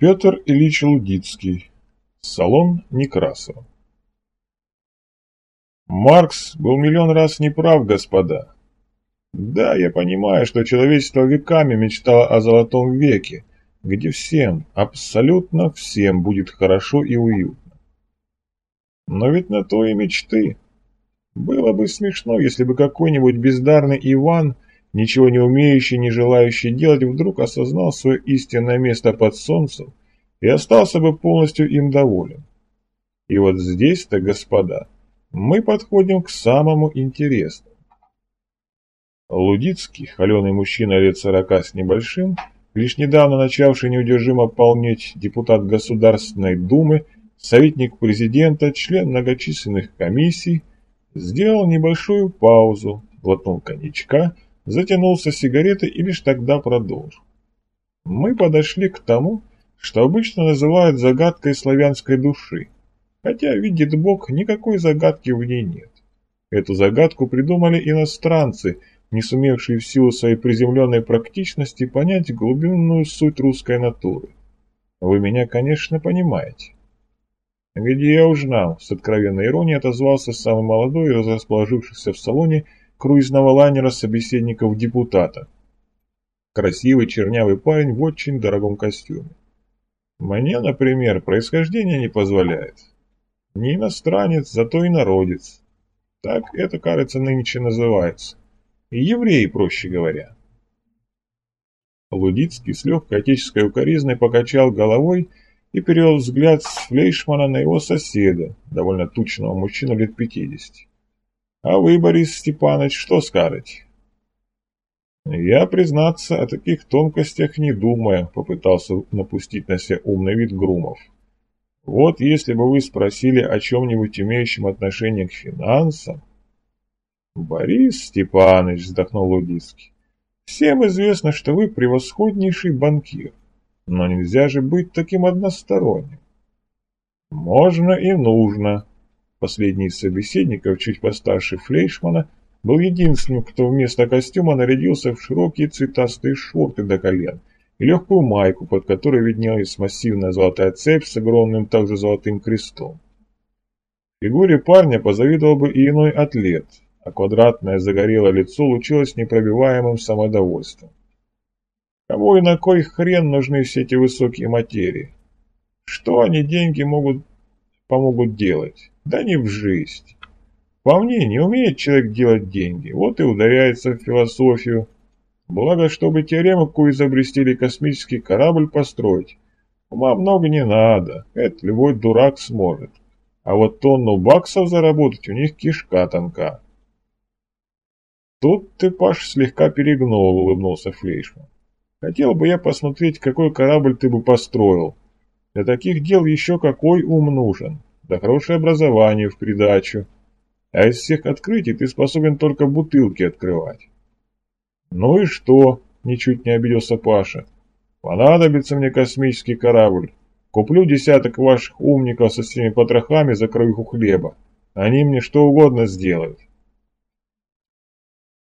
Петр Ильич Лудицкий. Салон Некрасова. Маркс был миллион раз неправ, господа. Да, я понимаю, что человечество веками мечтало о золотом веке, где всем, абсолютно всем будет хорошо и уютно. Но ведь на то и мечты. Было бы смешно, если бы какой-нибудь бездарный Иван – ничего не умеющий, не желающий делать, вдруг осознал свое истинное место под солнцем и остался бы полностью им доволен. И вот здесь-то, господа, мы подходим к самому интересному. Лудицкий, холеный мужчина лет сорока с небольшим, лишь недавно начавший неудержимо полнеть депутат Государственной Думы, советник президента, член многочисленных комиссий, сделал небольшую паузу, глотнул коньячка – затянулся сигаретой и лишь тогда продолжил. Мы подошли к тому, что обычно называют загадкой славянской души, хотя, видит Бог, никакой загадки в ней нет. Эту загадку придумали иностранцы, не сумевшие в силу своей приземленной практичности понять глубинную суть русской натуры. Вы меня, конечно, понимаете. Где я уж знал, с откровенной иронией отозвался самый молодой из расположившихся в салоне круизного лайнера собеседников депутата. Красивый чернявый парень в очень дорогом костюме. Мне, например, происхождение не позволяет. Не иностранец, зато и народец. Так это, кажется, нынче называется. И евреи, проще говоря. Лудицкий с легкой отеческой укоризной покачал головой и перевел взгляд с Флейшмана на его соседа, довольно тучного мужчину лет пятидесяти. А вы, Борис Степанович, что скажете? Я, признаться, о таких тонкостях не думаю, попытался напустить на себя умный вид Грумов. Вот если бы вы спросили о чем-нибудь имеющем отношение к финансам... Борис Степанович, вздохнул Лудицкий, всем известно, что вы превосходнейший банкир, но нельзя же быть таким односторонним. Можно и нужно, Последний из собеседников, чуть постарше Флейшмана, был единственным, кто вместо костюма нарядился в широкие цветастые шорты до колен и легкую майку, под которой виднелась массивная золотая цепь с огромным также золотым крестом. Фигуре парня позавидовал бы и иной атлет, а квадратное загорелое лицо лучилось непробиваемым самодовольством. Кому и на кой хрен нужны все эти высокие материи? Что они деньги могут помогут делать? Да не в жизнь. По мне, не умеет человек делать деньги, вот и ударяется в философию. Благо, чтобы теорему какую изобрести или космический корабль построить. Ума много не надо, это любой дурак сможет. А вот тонну баксов заработать у них кишка тонка. Тут ты, Паш, слегка перегнул, улыбнулся Флейшман. Хотел бы я посмотреть, какой корабль ты бы построил. Для таких дел еще какой ум нужен да хорошее образование в придачу. А из всех открытий ты способен только бутылки открывать. Ну и что? Ничуть не обиделся Паша. Понадобится мне космический корабль. Куплю десяток ваших умников со всеми потрохами за краюху хлеба. Они мне что угодно сделают.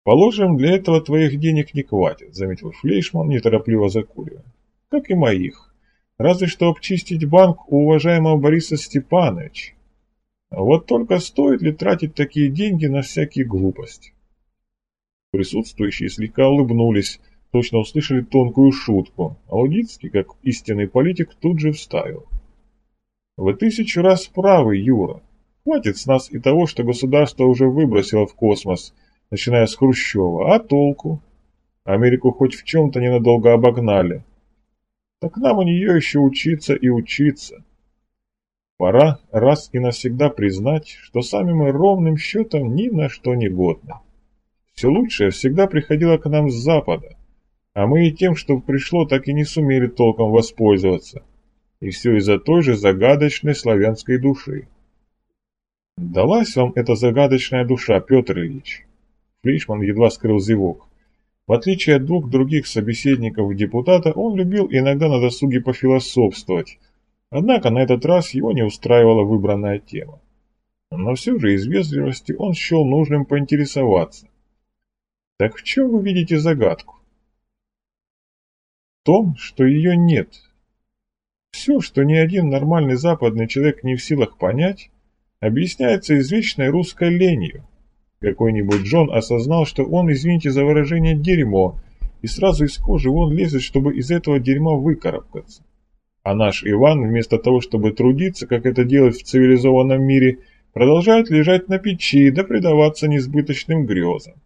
Положим, для этого твоих денег не хватит, заметил Флейшман, неторопливо закуривая. Как и моих. Разве что обчистить банк у уважаемого Бориса Степановича. Вот только стоит ли тратить такие деньги на всякие глупости? Присутствующие слегка улыбнулись, точно услышали тонкую шутку, а Лудицкий, как истинный политик, тут же вставил. Вы тысячу раз правы, Юра. Хватит с нас и того, что государство уже выбросило в космос, начиная с Хрущева. А толку? Америку хоть в чем-то ненадолго обогнали так нам у нее еще учиться и учиться. Пора раз и навсегда признать, что сами мы ровным счетом ни на что не годны. Все лучшее всегда приходило к нам с запада, а мы и тем, что пришло, так и не сумели толком воспользоваться. И все из-за той же загадочной славянской души. Далась вам эта загадочная душа, Петр Ильич? Флишман едва скрыл зевок. В отличие от двух других собеседников депутата, он любил иногда на досуге пофилософствовать, однако на этот раз его не устраивала выбранная тема. Но все же из вежливости он счел нужным поинтересоваться. Так в чем вы видите загадку? В том, что ее нет. Все, что ни один нормальный западный человек не в силах понять, объясняется извечной русской ленью. Какой-нибудь Джон осознал, что он, извините за выражение, дерьмо, и сразу из кожи он лезет, чтобы из этого дерьма выкарабкаться. А наш Иван, вместо того, чтобы трудиться, как это делать в цивилизованном мире, продолжает лежать на печи да предаваться несбыточным грезам.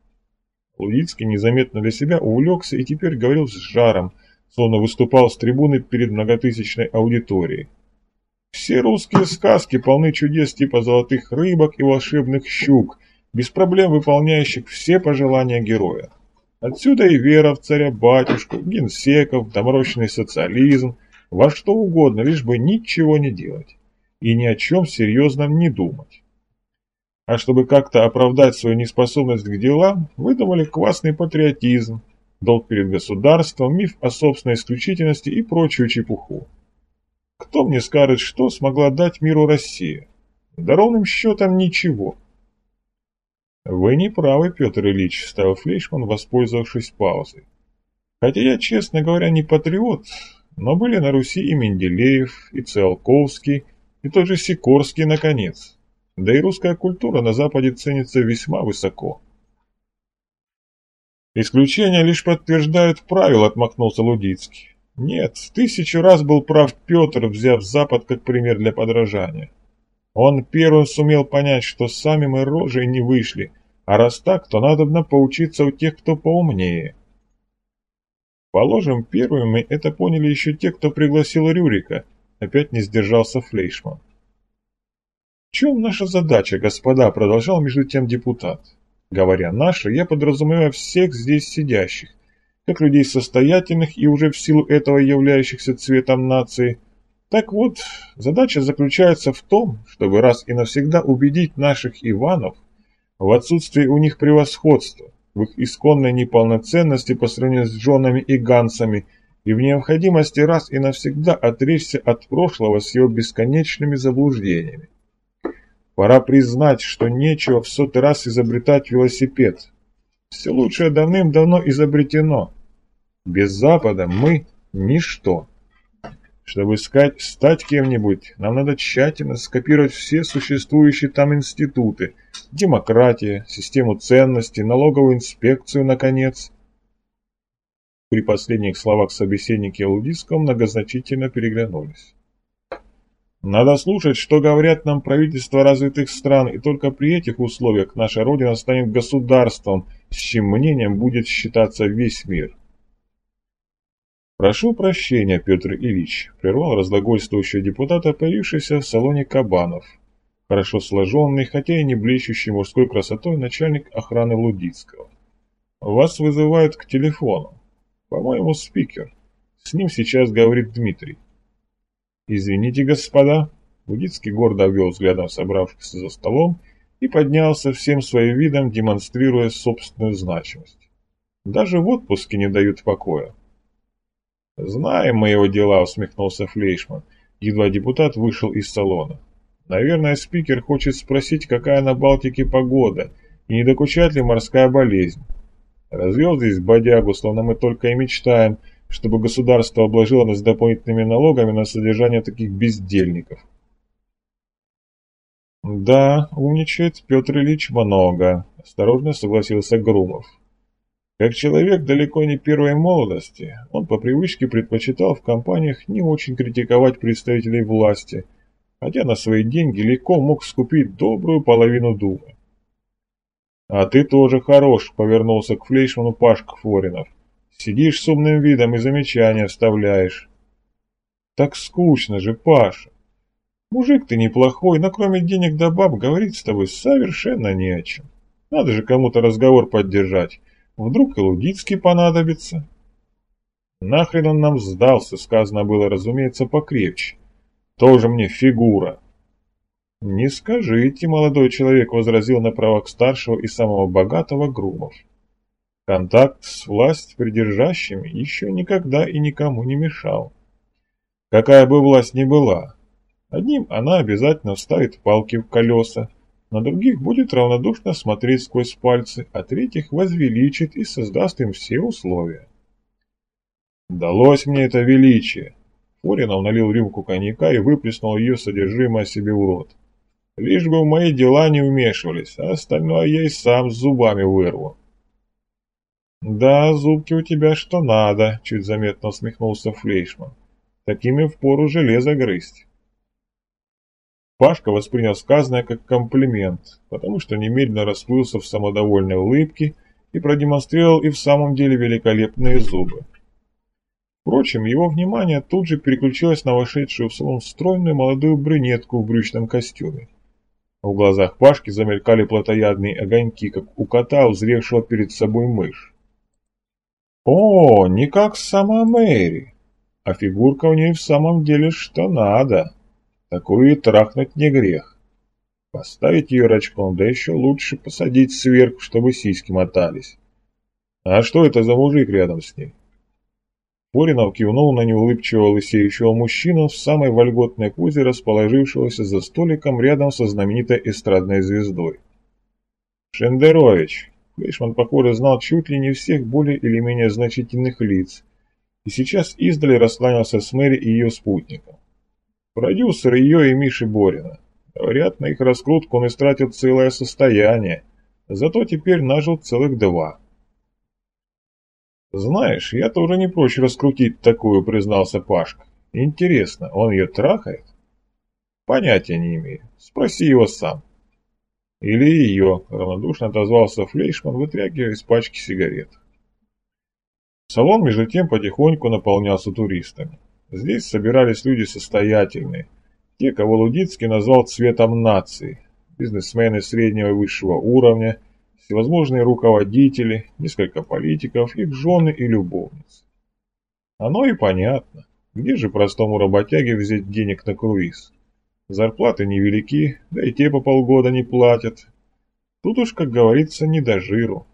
Лудицкий незаметно для себя увлекся и теперь говорил с жаром, словно выступал с трибуны перед многотысячной аудиторией. Все русские сказки полны чудес типа золотых рыбок и волшебных щук, без проблем выполняющих все пожелания героя. Отсюда и вера в царя-батюшку, генсеков, доморощенный социализм, во что угодно, лишь бы ничего не делать и ни о чем серьезном не думать. А чтобы как-то оправдать свою неспособность к делам, выдумали квасный патриотизм, долг перед государством, миф о собственной исключительности и прочую чепуху. Кто мне скажет, что смогла дать миру Россия? Да ровным счетом ничего. Вы не правы, Петр Ильич, вставил Флейшман, воспользовавшись паузой. Хотя я, честно говоря, не патриот, но были на Руси и Менделеев, и Циолковский, и тот же Сикорский, наконец. Да и русская культура на Западе ценится весьма высоко. Исключения лишь подтверждают правила, отмахнулся Лудицкий. Нет, тысячу раз был прав Петр, взяв Запад как пример для подражания. Он первым сумел понять, что сами мы рожей не вышли, а раз так, то надо поучиться у тех, кто поумнее. Положим, первыми это поняли еще те, кто пригласил Рюрика, опять не сдержался Флейшман. В чем наша задача, господа, продолжал между тем депутат. Говоря «наша», я подразумеваю всех здесь сидящих, как людей состоятельных и уже в силу этого являющихся цветом нации. Так вот, задача заключается в том, чтобы раз и навсегда убедить наших Иванов в отсутствии у них превосходства, в их исконной неполноценности по сравнению с Джонами и Гансами и в необходимости раз и навсегда отречься от прошлого с его бесконечными заблуждениями. Пора признать, что нечего в сотый раз изобретать велосипед. Все лучшее давным-давно изобретено. Без Запада мы – ничто. Чтобы искать, стать кем-нибудь, нам надо тщательно скопировать все существующие там институты, демократия, систему ценностей, налоговую инспекцию, наконец. При последних словах собеседники Лудицкого многозначительно переглянулись. Надо слушать, что говорят нам правительства развитых стран, и только при этих условиях наша Родина станет государством, с чьим мнением будет считаться весь мир. «Прошу прощения, Петр Ильич», – прервал разлагольствующего депутата, появившийся в салоне Кабанов. Хорошо сложенный, хотя и не блещущий мужской красотой начальник охраны Лудицкого. «Вас вызывают к телефону. По-моему, спикер. С ним сейчас говорит Дмитрий». «Извините, господа!» Лудицкий гордо обвел взглядом собравшихся за столом и поднялся всем своим видом, демонстрируя собственную значимость. Даже в отпуске не дают покоя. «Знаем мы его дела», — усмехнулся Флейшман, едва депутат вышел из салона. «Наверное, спикер хочет спросить, какая на Балтике погода, и не докучает ли морская болезнь. Развел здесь бодягу, словно мы только и мечтаем, чтобы государство обложило нас дополнительными налогами на содержание таких бездельников. «Да, умничает Петр Ильич много», – осторожно согласился Грумов. Как человек далеко не первой молодости, он по привычке предпочитал в компаниях не очень критиковать представителей власти, хотя на свои деньги легко мог скупить добрую половину Думы. «А ты тоже хорош», — повернулся к Флейшману Пашка Форинов. Сидишь с умным видом и замечания вставляешь. Так скучно же, Паша. Мужик ты неплохой, но кроме денег да баб говорить с тобой совершенно не о чем. Надо же кому-то разговор поддержать. Вдруг и Лудицкий понадобится. Нахрен он нам сдался, сказано было, разумеется, покрепче. Тоже мне фигура. Не скажите, молодой человек, возразил на правах старшего и самого богатого Грумов. Контакт с власть придержащими еще никогда и никому не мешал. Какая бы власть ни была, одним она обязательно вставит палки в колеса, на других будет равнодушно смотреть сквозь пальцы, а третьих возвеличит и создаст им все условия. Далось мне это величие. Форинов налил рюмку коньяка и выплеснул ее содержимое себе в рот. Лишь бы в мои дела не вмешивались, а остальное я и сам с зубами вырву. «Да, зубки у тебя что надо», — чуть заметно усмехнулся Флейшман. «Такими впору железо грызть». Пашка воспринял сказанное как комплимент, потому что немедленно расплылся в самодовольной улыбке и продемонстрировал и в самом деле великолепные зубы. Впрочем, его внимание тут же переключилось на вошедшую в салон стройную молодую брюнетку в брючном костюме. В глазах Пашки замелькали плотоядные огоньки, как у кота, узревшего перед собой мышь. «О, не как сама Мэри, а фигурка у ней в самом деле что надо!» Такую и трахнуть не грех. Поставить ее рачком, да еще лучше посадить сверху, чтобы сиськи мотались. А что это за мужик рядом с ней? Поринов кивнул на неулыбчивого лысеющего мужчину в самой вольготной позе, расположившегося за столиком рядом со знаменитой эстрадной звездой. Шендерович. Флейшман, похоже, знал чуть ли не всех более или менее значительных лиц, и сейчас издали раскланялся с Мэри и ее спутником. Продюсер ее и Миши Борина. Говорят, на их раскрутку он истратил целое состояние, зато теперь нажил целых два. «Знаешь, я тоже не прочь раскрутить такую», — признался Пашка. «Интересно, он ее трахает?» «Понятия не имею. Спроси его сам». «Или ее», — равнодушно отозвался Флейшман, вытрягивая из пачки сигарет. Салон, между тем, потихоньку наполнялся туристами. Здесь собирались люди состоятельные, те, кого Лудицкий назвал цветом нации, бизнесмены среднего и высшего уровня, всевозможные руководители, несколько политиков, их жены и любовницы. Оно и понятно. Где же простому работяге взять денег на круиз? Зарплаты невелики, да и те по полгода не платят. Тут уж, как говорится, не до жиру.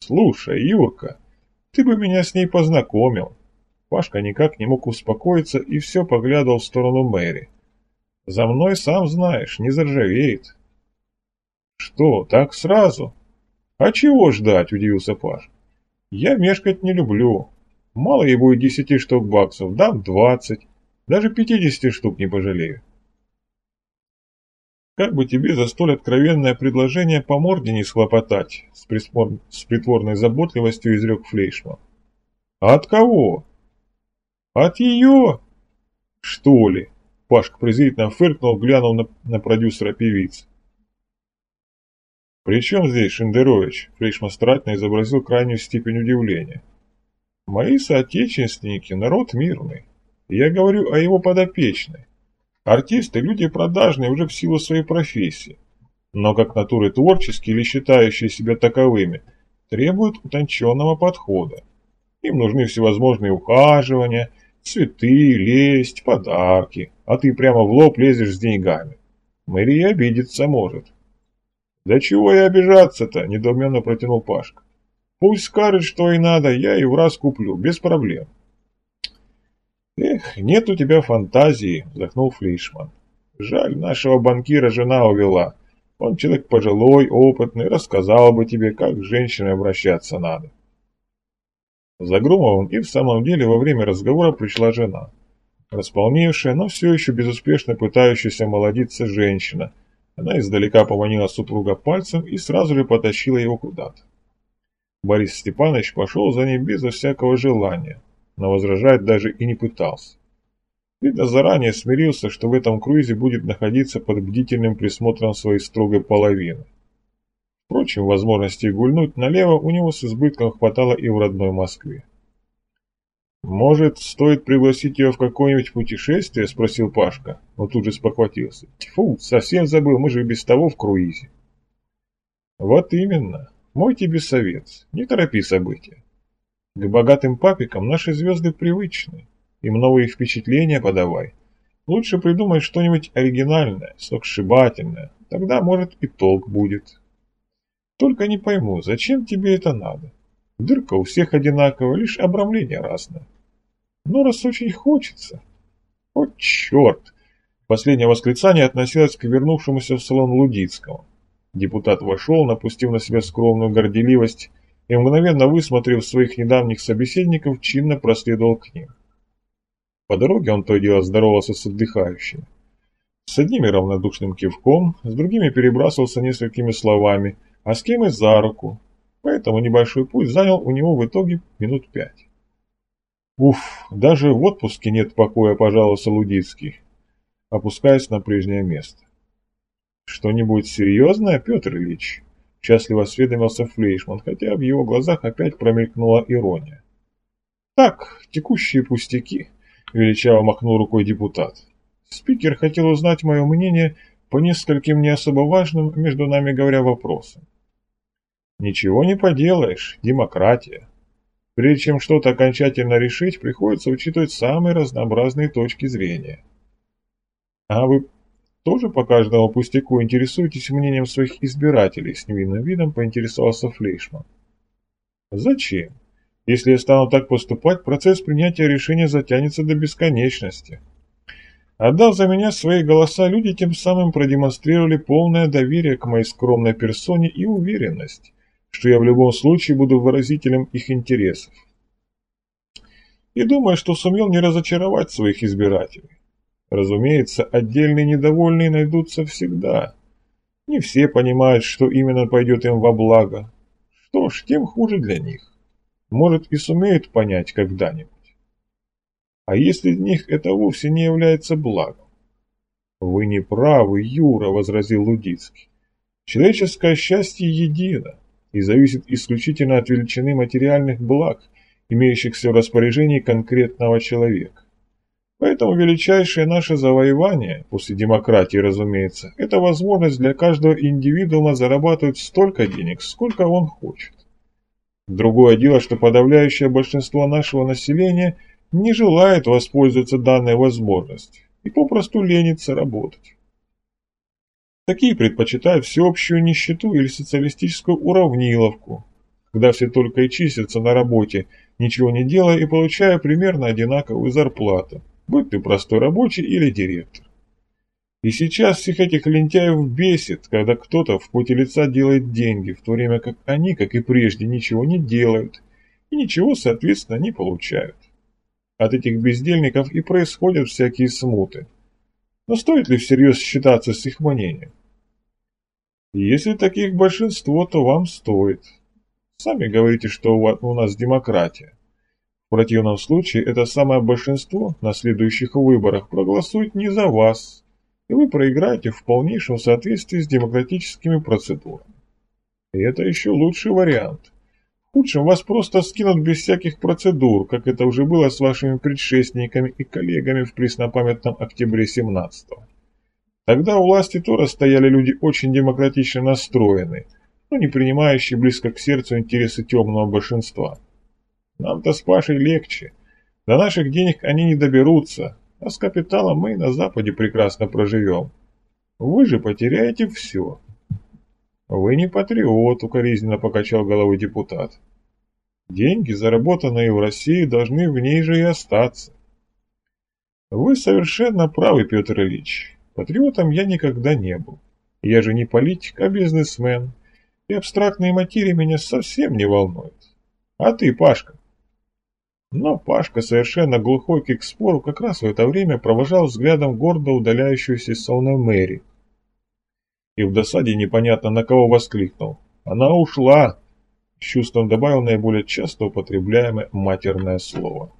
Слушай, Юрка, ты бы меня с ней познакомил. Пашка никак не мог успокоиться и все поглядывал в сторону Мэри. «За мной, сам знаешь, не заржавеет». «Что, так сразу?» «А чего ждать?» – удивился Паш. «Я мешкать не люблю. Мало ей будет десяти штук баксов, дам двадцать. Даже пятидесяти штук не пожалею». «Как бы тебе за столь откровенное предложение по морде не схлопотать?» – с, притворной заботливостью изрек Флейшман. «А от кого?» От ее? Что ли? Пашка презрительно фыркнул, глянул на, на продюсера певицы. «При чем здесь Шендерович?» Флейшман старательно изобразил крайнюю степень удивления. «Мои соотечественники – народ мирный. Я говорю о его подопечной. Артисты – люди продажные уже в силу своей профессии, но как натуры творческие или считающие себя таковыми, требуют утонченного подхода. Им нужны всевозможные ухаживания – Цветы, лесть, подарки, а ты прямо в лоб лезешь с деньгами. Мэри обидеться может. Да чего и обижаться-то, недоуменно протянул Пашка. Пусть скажет, что и надо, я и в раз куплю, без проблем. Эх, нет у тебя фантазии, вздохнул Флейшман. Жаль, нашего банкира жена увела. Он человек пожилой, опытный, рассказал бы тебе, как с женщиной обращаться надо. За Громовым и в самом деле во время разговора пришла жена. Располневшая, но все еще безуспешно пытающаяся молодиться женщина. Она издалека поманила супруга пальцем и сразу же потащила его куда-то. Борис Степанович пошел за ней безо всякого желания, но возражать даже и не пытался. Видно, заранее смирился, что в этом круизе будет находиться под бдительным присмотром своей строгой половины. Впрочем, возможности гульнуть налево у него с избытком хватало и в родной Москве. «Может, стоит пригласить ее в какое-нибудь путешествие?» – спросил Пашка, но тут же спохватился. «Тьфу, совсем забыл, мы же без того в круизе». «Вот именно. Мой тебе совет. Не торопи события. К богатым папикам наши звезды привычны. Им новые впечатления подавай. Лучше придумай что-нибудь оригинальное, сногсшибательное. Тогда, может, и толк будет». Только не пойму, зачем тебе это надо? Дырка у всех одинаковая, лишь обрамление разное. Но раз очень хочется... О, черт! Последнее восклицание относилось к вернувшемуся в салон Лудицкого. Депутат вошел, напустив на себя скромную горделивость, и, мгновенно высмотрев своих недавних собеседников, чинно проследовал к ним. По дороге он то и дело здоровался с отдыхающими. С одними равнодушным кивком, с другими перебрасывался несколькими словами, а с кем и за руку. Поэтому небольшой путь занял у него в итоге минут пять. Уф, даже в отпуске нет покоя, пожаловался Лудицкий, опускаясь на прежнее место. Что-нибудь серьезное, Петр Ильич? Счастливо осведомился Флейшман, хотя в его глазах опять промелькнула ирония. Так, текущие пустяки, величаво махнул рукой депутат. Спикер хотел узнать мое мнение по нескольким не особо важным, между нами говоря, вопросам. Ничего не поделаешь, демократия. Прежде чем что-то окончательно решить, приходится учитывать самые разнообразные точки зрения. А вы тоже по каждому пустяку интересуетесь мнением своих избирателей, с невинным видом поинтересовался Флейшман. Зачем? Если я стану так поступать, процесс принятия решения затянется до бесконечности. Отдав за меня свои голоса, люди тем самым продемонстрировали полное доверие к моей скромной персоне и уверенность, что я в любом случае буду выразителем их интересов. И думаю, что сумел не разочаровать своих избирателей. Разумеется, отдельные недовольные найдутся всегда. Не все понимают, что именно пойдет им во благо. Что ж, тем хуже для них. Может и сумеют понять когда-нибудь. А если для них это вовсе не является благом? Вы не правы, Юра, возразил Лудицкий. Человеческое счастье едино и зависит исключительно от величины материальных благ, имеющихся в распоряжении конкретного человека. Поэтому величайшее наше завоевание, после демократии, разумеется, это возможность для каждого индивидуума зарабатывать столько денег, сколько он хочет. Другое дело, что подавляющее большинство нашего населения – не желает воспользоваться данной возможностью и попросту ленится работать. Такие предпочитают всеобщую нищету или социалистическую уравниловку, когда все только и чистятся на работе, ничего не делая и получая примерно одинаковую зарплату, будь ты простой рабочий или директор. И сейчас всех этих лентяев бесит, когда кто-то в поте лица делает деньги, в то время как они, как и прежде, ничего не делают и ничего, соответственно, не получают. От этих бездельников и происходят всякие смуты. Но стоит ли всерьез считаться с их мнением? Если таких большинство, то вам стоит. Сами говорите, что у нас демократия. В противном случае это самое большинство на следующих выборах проголосует не за вас, и вы проиграете в полнейшем соответствии с демократическими процедурами. И это еще лучший вариант худшем вас просто скинут без всяких процедур, как это уже было с вашими предшественниками и коллегами в преснопамятном октябре 17-го. Тогда у власти тоже стояли люди очень демократично настроенные, но не принимающие близко к сердцу интересы темного большинства. Нам-то с Пашей легче. До наших денег они не доберутся, а с капиталом мы на Западе прекрасно проживем. Вы же потеряете все. «Вы не патриот», — укоризненно покачал головой депутат. «Деньги, заработанные в России, должны в ней же и остаться». «Вы совершенно правы, Петр Ильич. Патриотом я никогда не был. Я же не политик, а бизнесмен, и абстрактные материи меня совсем не волнуют. А ты, Пашка?» Но Пашка, совершенно глухой к спору, как раз в это время провожал взглядом гордо удаляющуюся из салона Мэри, и в досаде непонятно на кого воскликнул. «Она ушла!» С чувством добавил наиболее часто употребляемое матерное слово.